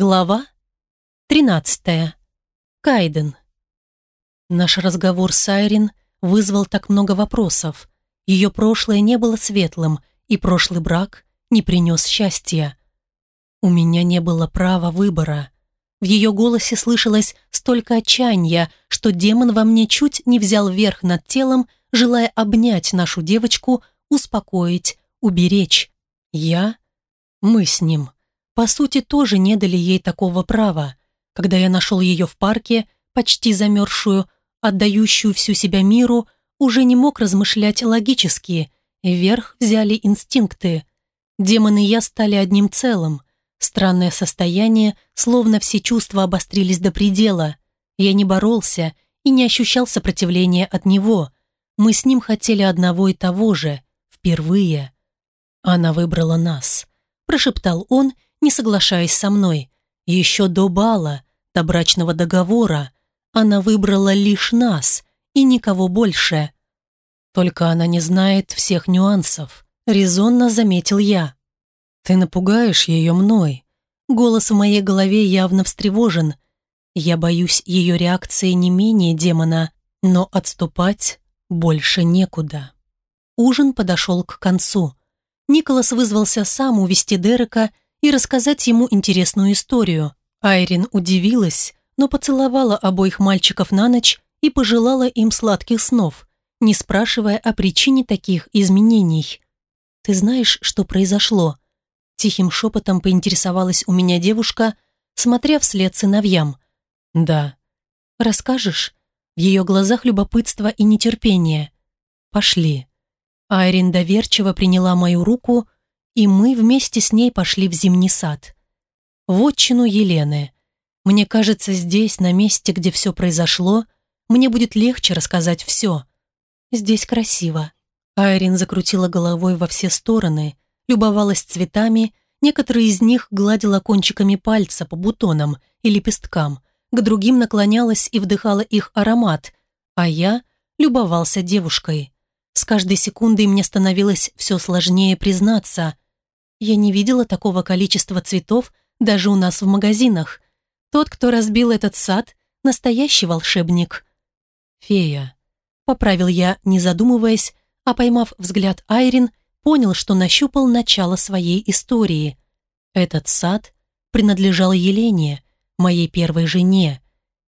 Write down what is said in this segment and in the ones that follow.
Глава 13. Кайден. Наш разговор с Айрин вызвал так много вопросов. Ее прошлое не было светлым, и прошлый брак не принес счастья. У меня не было права выбора. В ее голосе слышалось столько отчаяния, что демон во мне чуть не взял верх над телом, желая обнять нашу девочку, успокоить, уберечь. Я? Мы с ним по сути, тоже не дали ей такого права. Когда я нашел ее в парке, почти замерзшую, отдающую всю себя миру, уже не мог размышлять логически. Вверх взяли инстинкты. Демон и я стали одним целым. Странное состояние, словно все чувства обострились до предела. Я не боролся и не ощущал сопротивления от него. Мы с ним хотели одного и того же. Впервые. Она выбрала нас. Прошептал он не соглашаясь со мной. Еще до бала, до брачного договора, она выбрала лишь нас и никого больше. Только она не знает всех нюансов, резонно заметил я. Ты напугаешь ее мной. Голос в моей голове явно встревожен. Я боюсь ее реакции не менее демона, но отступать больше некуда. Ужин подошел к концу. Николас вызвался сам увести Дерека и рассказать ему интересную историю. Айрин удивилась, но поцеловала обоих мальчиков на ночь и пожелала им сладких снов, не спрашивая о причине таких изменений. «Ты знаешь, что произошло?» Тихим шепотом поинтересовалась у меня девушка, смотря вслед сыновьям. «Да». «Расскажешь?» В ее глазах любопытство и нетерпение. «Пошли». Айрин доверчиво приняла мою руку, и мы вместе с ней пошли в зимний сад. В отчину Елены. Мне кажется, здесь, на месте, где все произошло, мне будет легче рассказать все. Здесь красиво. Айрин закрутила головой во все стороны, любовалась цветами, некоторые из них гладила кончиками пальца по бутонам и лепесткам, к другим наклонялась и вдыхала их аромат, а я любовался девушкой. С каждой секундой мне становилось все сложнее признаться – я не видела такого количества цветов даже у нас в магазинах. Тот, кто разбил этот сад, настоящий волшебник. Фея. Поправил я, не задумываясь, а поймав взгляд Айрин, понял, что нащупал начало своей истории. Этот сад принадлежал Елене, моей первой жене.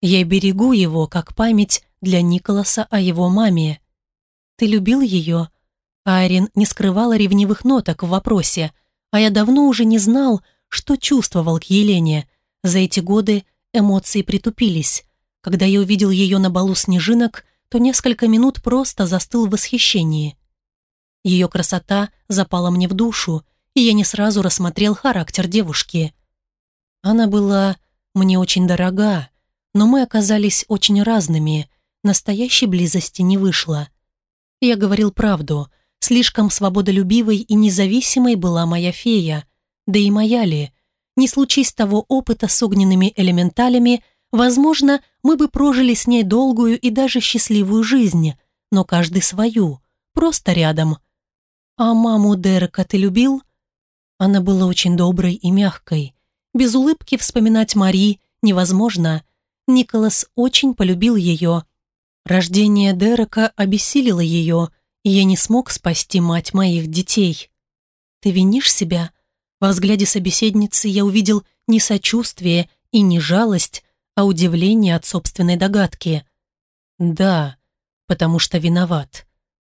Я берегу его как память для Николаса о его маме. «Ты любил ее?» Айрин не скрывала ревнивых ноток в вопросе – а я давно уже не знал, что чувствовал к Елене. За эти годы эмоции притупились. Когда я увидел ее на балу снежинок, то несколько минут просто застыл в восхищении. Ее красота запала мне в душу, и я не сразу рассмотрел характер девушки. Она была мне очень дорога, но мы оказались очень разными, настоящей близости не вышло. Я говорил правду, Слишком свободолюбивой и независимой была моя фея, да и моя ли. Не случись того опыта с огненными элементалями, возможно, мы бы прожили с ней долгую и даже счастливую жизнь, но каждый свою, просто рядом. А маму Дерека ты любил? Она была очень доброй и мягкой. Без улыбки вспоминать Мари невозможно. Николас очень полюбил ее. Рождение Дерека обессилило ее, я не смог спасти мать моих детей. Ты винишь себя? Во взгляде собеседницы я увидел не сочувствие и не жалость, а удивление от собственной догадки. Да, потому что виноват.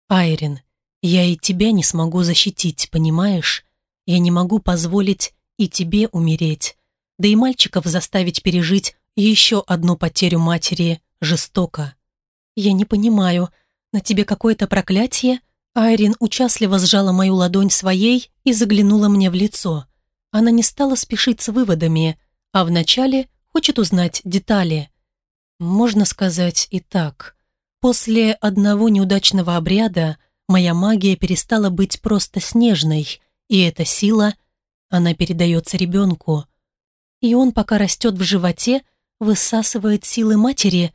Айрин, я и тебя не смогу защитить, понимаешь? Я не могу позволить и тебе умереть, да и мальчиков заставить пережить еще одну потерю матери жестоко. Я не понимаю, «На тебе какое-то проклятие?» Айрин участливо сжала мою ладонь своей и заглянула мне в лицо. Она не стала спешить с выводами, а вначале хочет узнать детали. Можно сказать и так. После одного неудачного обряда моя магия перестала быть просто снежной, и эта сила, она передается ребенку. И он, пока растет в животе, высасывает силы матери?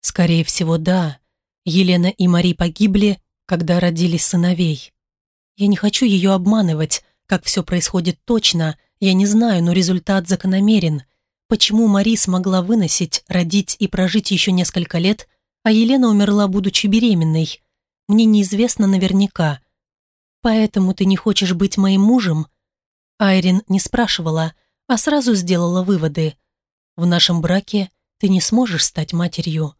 Скорее всего, да. Елена и Мари погибли, когда родились сыновей. Я не хочу ее обманывать, как все происходит точно, Я не знаю, но результат закономерен. Почему Мари смогла выносить, родить и прожить еще несколько лет, а Елена умерла, будучи беременной? Мне неизвестно наверняка. Поэтому ты не хочешь быть моим мужем? Айрин не спрашивала, а сразу сделала выводы. В нашем браке ты не сможешь стать матерью.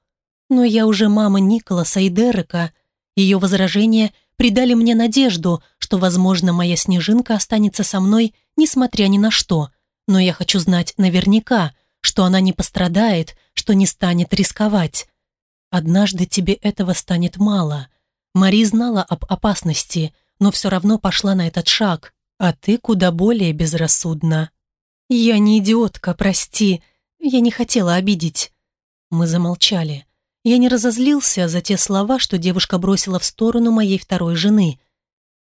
Но я уже мама Николаса и Дерека. Ее возражения придали мне надежду, что, возможно, моя снежинка останется со мной, несмотря ни на что. Но я хочу знать наверняка, что она не пострадает, что не станет рисковать. Однажды тебе этого станет мало. Мари знала об опасности, но все равно пошла на этот шаг, а ты куда более безрассудна. Я не идиотка, прости, я не хотела обидеть. Мы замолчали. Я не разозлился за те слова, что девушка бросила в сторону моей второй жены.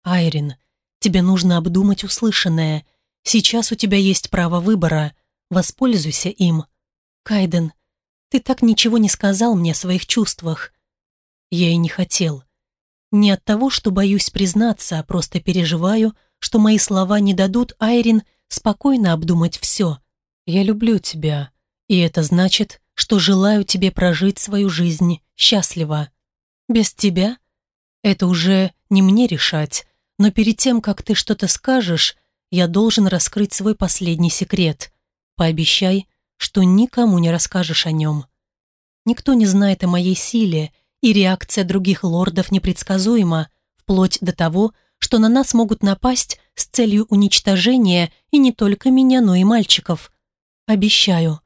«Айрин, тебе нужно обдумать услышанное. Сейчас у тебя есть право выбора. Воспользуйся им. Кайден, ты так ничего не сказал мне о своих чувствах. Я и не хотел. Не от того, что боюсь признаться, а просто переживаю, что мои слова не дадут Айрин спокойно обдумать все. Я люблю тебя, и это значит, что желаю тебе прожить свою жизнь счастливо. Без тебя? Это уже не мне решать, но перед тем, как ты что-то скажешь, я должен раскрыть свой последний секрет. Пообещай, что никому не расскажешь о нем. Никто не знает о моей силе, и реакция других лордов непредсказуема, вплоть до того, что на нас могут напасть с целью уничтожения и не только меня, но и мальчиков. Обещаю,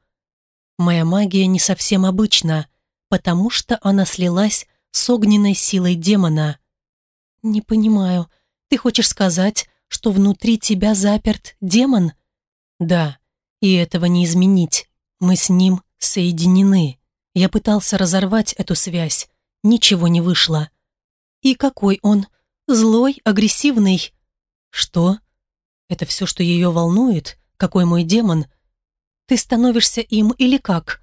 Моя магия не совсем обычна, потому что она слилась с огненной силой демона. «Не понимаю, ты хочешь сказать, что внутри тебя заперт демон?» «Да, и этого не изменить. Мы с ним соединены. Я пытался разорвать эту связь, ничего не вышло». «И какой он? Злой, агрессивный?» «Что? Это все, что ее волнует? Какой мой демон?» Ты становишься им или как?»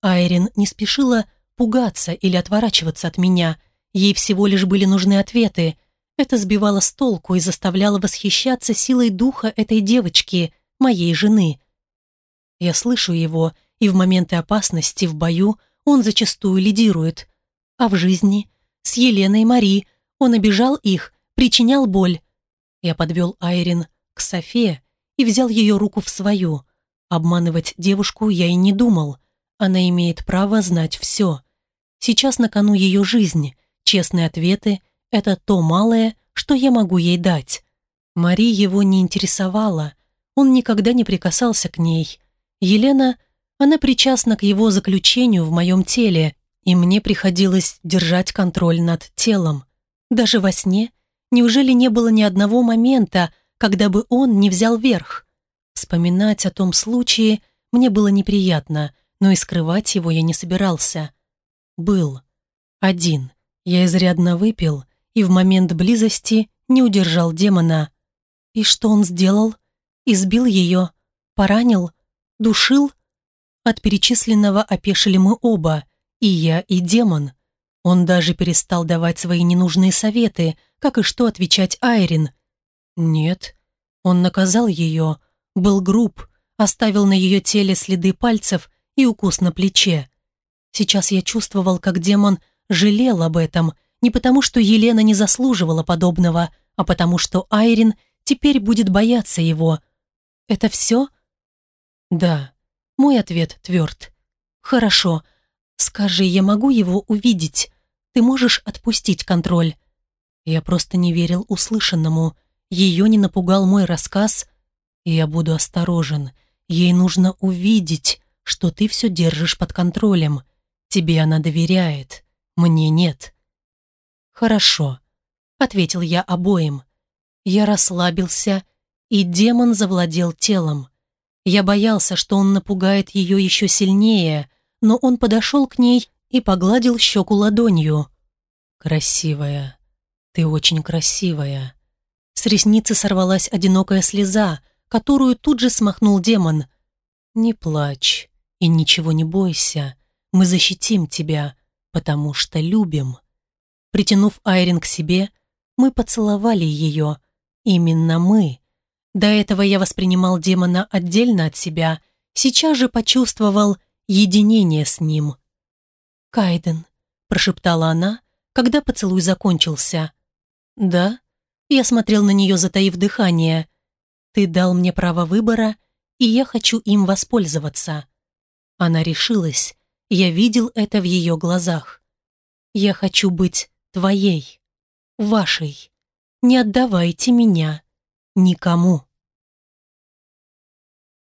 Айрин не спешила пугаться или отворачиваться от меня. Ей всего лишь были нужны ответы. Это сбивало с толку и заставляло восхищаться силой духа этой девочки, моей жены. Я слышу его, и в моменты опасности в бою он зачастую лидирует. А в жизни с Еленой и Мари он обижал их, причинял боль. Я подвел Айрин к Софе и взял ее руку в свою. Обманывать девушку я и не думал. Она имеет право знать все. Сейчас на кону ее жизнь. Честные ответы – это то малое, что я могу ей дать. Мари его не интересовала. Он никогда не прикасался к ней. Елена, она причастна к его заключению в моем теле, и мне приходилось держать контроль над телом. Даже во сне неужели не было ни одного момента, когда бы он не взял верх? Вспоминать о том случае мне было неприятно, но и скрывать его я не собирался. Был. Один. Я изрядно выпил и в момент близости не удержал демона. И что он сделал? Избил ее? Поранил? Душил? От перечисленного опешили мы оба, и я, и демон. Он даже перестал давать свои ненужные советы, как и что отвечать Айрин. Нет, он наказал ее, был груб, оставил на ее теле следы пальцев и укус на плече. Сейчас я чувствовал, как демон жалел об этом, не потому что Елена не заслуживала подобного, а потому что Айрин теперь будет бояться его. Это все? Да. Мой ответ тверд. Хорошо. Скажи, я могу его увидеть? Ты можешь отпустить контроль? Я просто не верил услышанному. Ее не напугал мой рассказ, я буду осторожен. Ей нужно увидеть, что ты все держишь под контролем. Тебе она доверяет, мне нет. Хорошо, ответил я обоим. Я расслабился, и демон завладел телом. Я боялся, что он напугает ее еще сильнее, но он подошел к ней и погладил щеку ладонью. «Красивая, ты очень красивая». С ресницы сорвалась одинокая слеза, которую тут же смахнул демон. «Не плачь и ничего не бойся, мы защитим тебя, потому что любим». Притянув Айрин к себе, мы поцеловали ее. Именно мы. До этого я воспринимал демона отдельно от себя, сейчас же почувствовал единение с ним. «Кайден», — прошептала она, когда поцелуй закончился. «Да?» Я смотрел на нее, затаив дыхание. «Ты дал мне право выбора, и я хочу им воспользоваться». Она решилась, я видел это в ее глазах. «Я хочу быть твоей, вашей. Не отдавайте меня никому».